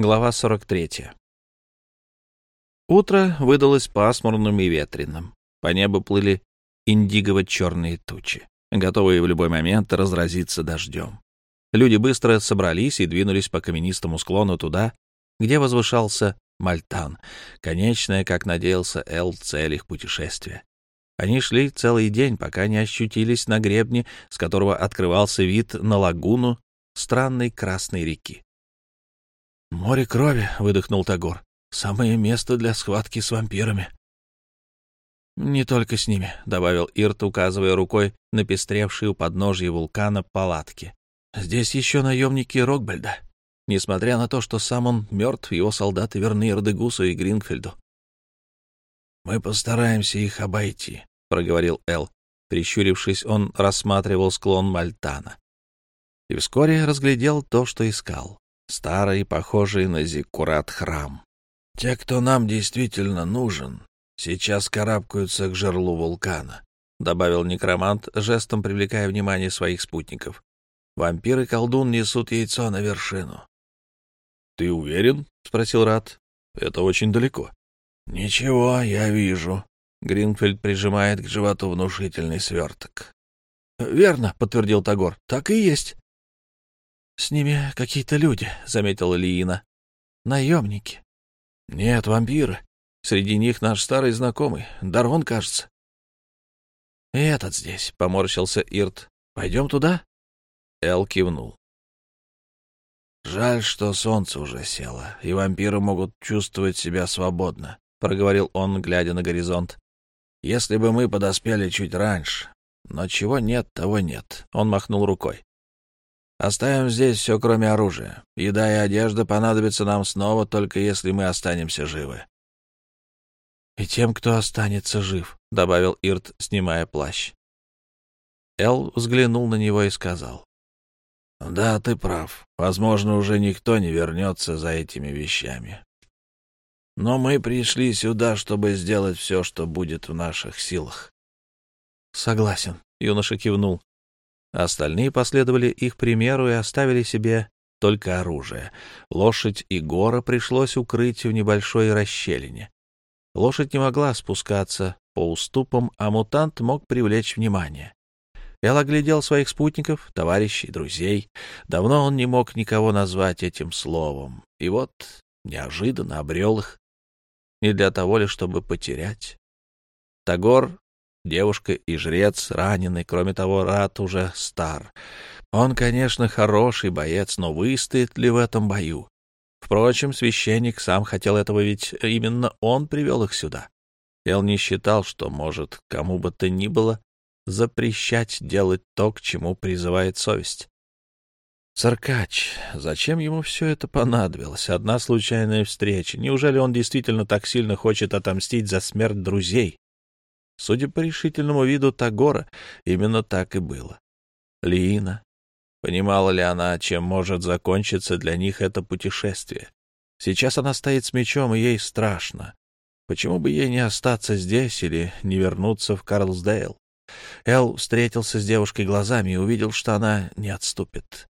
Глава 43. Утро выдалось пасмурным и ветреным. По небу плыли индигово-черные тучи, готовые в любой момент разразиться дождем. Люди быстро собрались и двинулись по каменистому склону туда, где возвышался Мальтан, конечная, как надеялся Эл, цель их путешествия. Они шли целый день, пока не ощутились на гребне, с которого открывался вид на лагуну странной Красной реки. «Море крови», — выдохнул Тагор. «Самое место для схватки с вампирами». «Не только с ними», — добавил Ирт, указывая рукой на пестревшие у подножья вулкана палатки. «Здесь еще наемники Рокбельда. Несмотря на то, что сам он мертв, его солдаты верны Эрдегусу и Гринфельду». «Мы постараемся их обойти», — проговорил Эл. Прищурившись, он рассматривал склон Мальтана. И вскоре разглядел то, что искал старый, похожий на зиккурат храм. Те, кто нам действительно нужен, сейчас карабкаются к жерлу вулкана, — добавил некромант, жестом привлекая внимание своих спутников. Вампир и колдун несут яйцо на вершину. — Ты уверен? — спросил Рат. — Это очень далеко. — Ничего, я вижу. Гринфельд прижимает к животу внушительный сверток. — Верно, — подтвердил Тагор. — Так и есть. «С ними какие-то люди», — заметила Лиина. «Наемники». «Нет, вампиры. Среди них наш старый знакомый, Дарон, кажется». «И этот здесь», — поморщился Ирт. «Пойдем туда?» Эл кивнул. «Жаль, что солнце уже село, и вампиры могут чувствовать себя свободно», — проговорил он, глядя на горизонт. «Если бы мы подоспели чуть раньше. Но чего нет, того нет», — он махнул рукой. Оставим здесь все, кроме оружия. Еда и одежда понадобятся нам снова, только если мы останемся живы. — И тем, кто останется жив, — добавил Ирт, снимая плащ. Эл взглянул на него и сказал. — Да, ты прав. Возможно, уже никто не вернется за этими вещами. Но мы пришли сюда, чтобы сделать все, что будет в наших силах. — Согласен, — юноша кивнул. Остальные последовали их примеру и оставили себе только оружие. Лошадь и гора пришлось укрыть в небольшой расщелине. Лошадь не могла спускаться по уступам, а мутант мог привлечь внимание. Я оглядел своих спутников, товарищей, друзей. Давно он не мог никого назвать этим словом. И вот неожиданно обрел их. Не для того ли, чтобы потерять. Тагор Девушка и жрец раненый, кроме того, Рат уже стар. Он, конечно, хороший боец, но выстоит ли в этом бою? Впрочем, священник сам хотел этого, ведь именно он привел их сюда. Эл не считал, что может кому бы то ни было запрещать делать то, к чему призывает совесть. Царкач, зачем ему все это понадобилось? Одна случайная встреча. Неужели он действительно так сильно хочет отомстить за смерть друзей? Судя по решительному виду Тагора, именно так и было. Лиина. Понимала ли она, чем может закончиться для них это путешествие? Сейчас она стоит с мечом, и ей страшно. Почему бы ей не остаться здесь или не вернуться в Карлсдейл? Эл встретился с девушкой глазами и увидел, что она не отступит.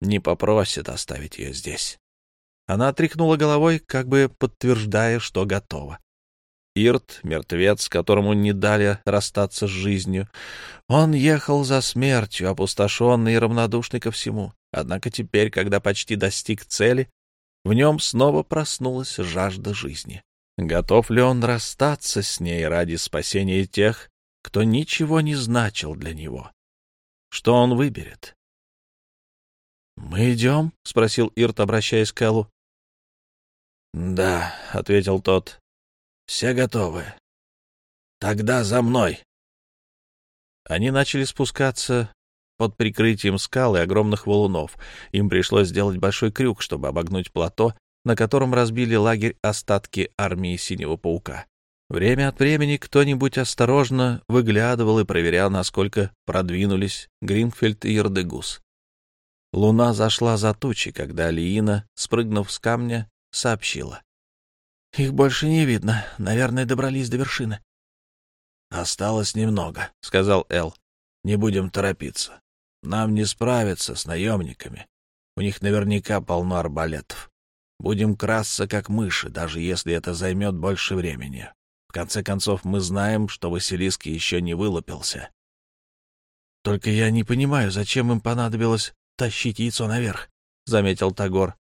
Не попросит оставить ее здесь. Она тряхнула головой, как бы подтверждая, что готова. Ирт, мертвец, которому не дали расстаться с жизнью. Он ехал за смертью, опустошенный и равнодушный ко всему. Однако теперь, когда почти достиг цели, в нем снова проснулась жажда жизни. Готов ли он расстаться с ней ради спасения тех, кто ничего не значил для него? Что он выберет? — Мы идем? — спросил Ирт, обращаясь к Эллу. — Да, — ответил тот. Все готовы. Тогда за мной. Они начали спускаться под прикрытием скал и огромных валунов. Им пришлось сделать большой крюк, чтобы обогнуть плато, на котором разбили лагерь остатки армии Синего Паука. Время от времени кто-нибудь осторожно выглядывал и проверял, насколько продвинулись Гринфельд и Ердегус. Луна зашла за тучи, когда Лиина, спрыгнув с камня, сообщила. Их больше не видно. Наверное, добрались до вершины. Осталось немного, сказал Эл. Не будем торопиться. Нам не справиться с наемниками. У них наверняка полно арбалетов. Будем красться, как мыши, даже если это займет больше времени. В конце концов, мы знаем, что Василиск еще не вылупился. — Только я не понимаю, зачем им понадобилось тащить яйцо наверх, — заметил Тагор. —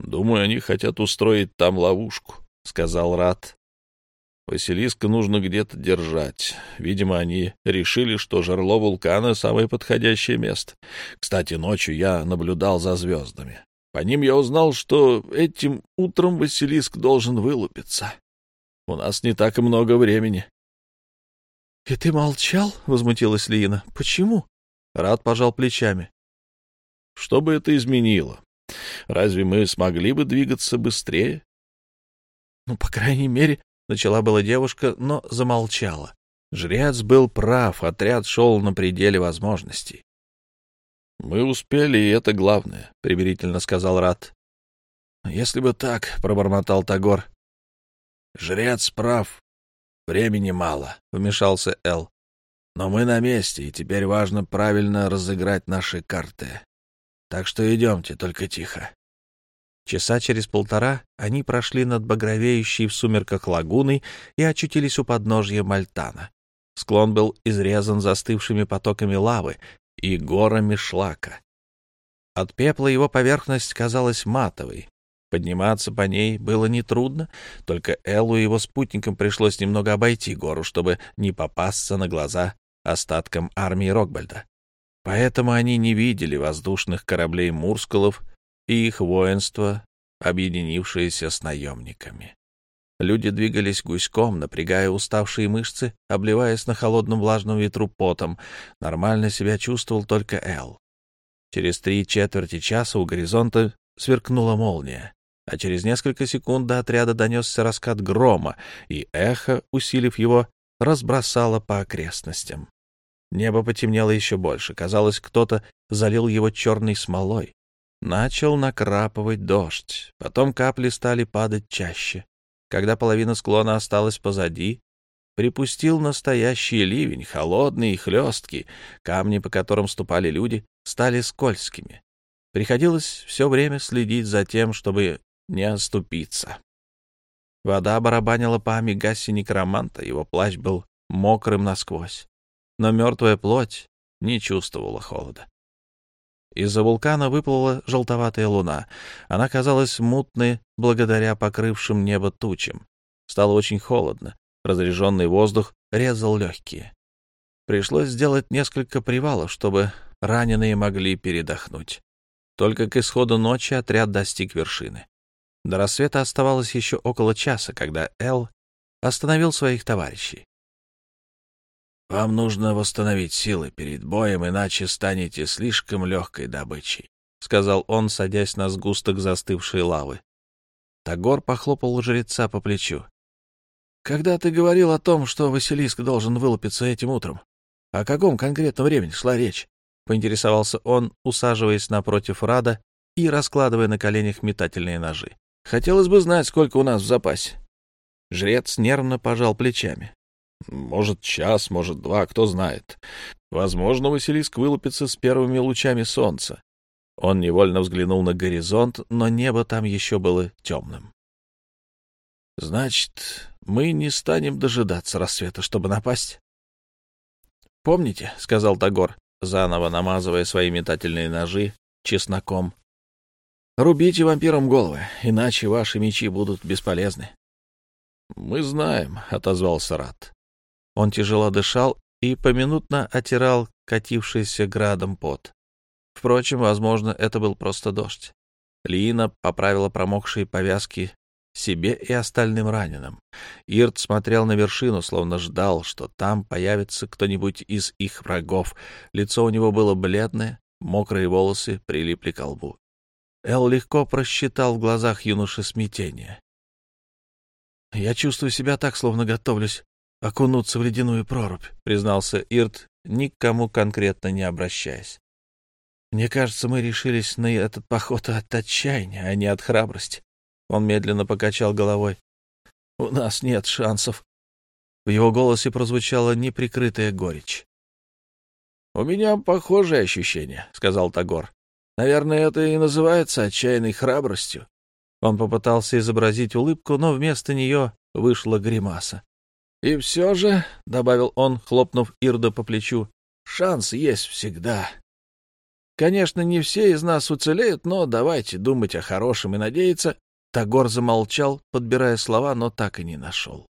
Думаю, они хотят устроить там ловушку, — сказал Рат. Василиска нужно где-то держать. Видимо, они решили, что жерло вулкана — самое подходящее место. Кстати, ночью я наблюдал за звездами. По ним я узнал, что этим утром Василиск должен вылупиться. У нас не так и много времени. — И ты молчал? — возмутилась Лина. — Почему? Рад пожал плечами. — Что бы это изменило? Разве мы смогли бы двигаться быстрее? — Ну, по крайней мере, — начала была девушка, но замолчала. Жрец был прав, отряд шел на пределе возможностей. — Мы успели, и это главное, — примирительно сказал Рат. — Если бы так, — пробормотал Тагор. — Жрец прав. Времени мало, — вмешался Эл. — Но мы на месте, и теперь важно правильно разыграть наши карты. Так что идемте, только тихо. Часа через полтора они прошли над багровеющей в сумерках лагуной и очутились у подножья Мальтана. Склон был изрезан застывшими потоками лавы и горами шлака. От пепла его поверхность казалась матовой. Подниматься по ней было нетрудно, только Эллу и его спутникам пришлось немного обойти гору, чтобы не попасться на глаза остаткам армии Рокбальда. Поэтому они не видели воздушных кораблей Мурскалов и их воинство, объединившееся с наемниками. Люди двигались гуськом, напрягая уставшие мышцы, обливаясь на холодном влажном ветру потом. Нормально себя чувствовал только Эл. Через три четверти часа у горизонта сверкнула молния, а через несколько секунд до отряда донесся раскат грома, и эхо, усилив его, разбросало по окрестностям. Небо потемнело еще больше. Казалось, кто-то залил его черной смолой. Начал накрапывать дождь, потом капли стали падать чаще. Когда половина склона осталась позади, припустил настоящий ливень, холодный и хлесткий. Камни, по которым ступали люди, стали скользкими. Приходилось все время следить за тем, чтобы не оступиться. Вода барабанила по амигасе некроманта, его плащ был мокрым насквозь. Но мертвая плоть не чувствовала холода. Из-за вулкана выплыла желтоватая луна. Она казалась мутной благодаря покрывшим небо тучам. Стало очень холодно. Разреженный воздух резал легкие. Пришлось сделать несколько привалов, чтобы раненые могли передохнуть. Только к исходу ночи отряд достиг вершины. До рассвета оставалось еще около часа, когда Эл остановил своих товарищей. Вам нужно восстановить силы перед боем, иначе станете слишком легкой добычей, — сказал он, садясь на сгусток застывшей лавы. Тагор похлопал жреца по плечу. — Когда ты говорил о том, что Василиск должен вылупиться этим утром, о каком конкретном времени шла речь? — поинтересовался он, усаживаясь напротив Рада и раскладывая на коленях метательные ножи. — Хотелось бы знать, сколько у нас в запасе. Жрец нервно пожал плечами. Может, час, может, два, кто знает. Возможно, Василиск вылупится с первыми лучами солнца. Он невольно взглянул на горизонт, но небо там еще было темным. — Значит, мы не станем дожидаться рассвета, чтобы напасть? — Помните, — сказал Тагор, заново намазывая свои метательные ножи чесноком, — рубите вампирам головы, иначе ваши мечи будут бесполезны. — Мы знаем, — отозвался Рат. Он тяжело дышал и поминутно отирал катившийся градом пот. Впрочем, возможно, это был просто дождь. Лина поправила промокшие повязки себе и остальным раненым. Ирт смотрел на вершину, словно ждал, что там появится кто-нибудь из их врагов. Лицо у него было бледное, мокрые волосы прилипли к лбу. Эл легко просчитал в глазах юноши смятение. «Я чувствую себя так, словно готовлюсь окунуться в ледяную прорубь, — признался Ирт, никому конкретно не обращаясь. Мне кажется, мы решились на этот поход от отчаяния, а не от храбрости. Он медленно покачал головой. У нас нет шансов. В его голосе прозвучала неприкрытая горечь. — У меня похожее ощущение, — сказал Тагор. — Наверное, это и называется отчаянной храбростью. Он попытался изобразить улыбку, но вместо нее вышла гримаса. «И все же», — добавил он, хлопнув Ирда по плечу, — «шанс есть всегда. Конечно, не все из нас уцелеют, но давайте думать о хорошем и надеяться». Тагор замолчал, подбирая слова, но так и не нашел.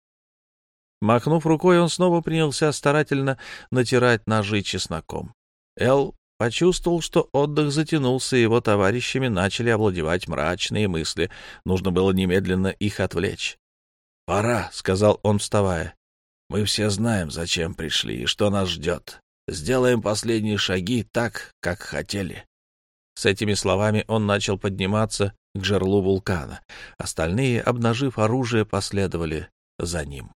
Махнув рукой, он снова принялся старательно натирать ножи чесноком. Эл почувствовал, что отдых затянулся, и его товарищами начали овладевать мрачные мысли. Нужно было немедленно их отвлечь. «Пора», — сказал он, вставая. Мы все знаем, зачем пришли и что нас ждет. Сделаем последние шаги так, как хотели. С этими словами он начал подниматься к жерлу вулкана. Остальные, обнажив оружие, последовали за ним.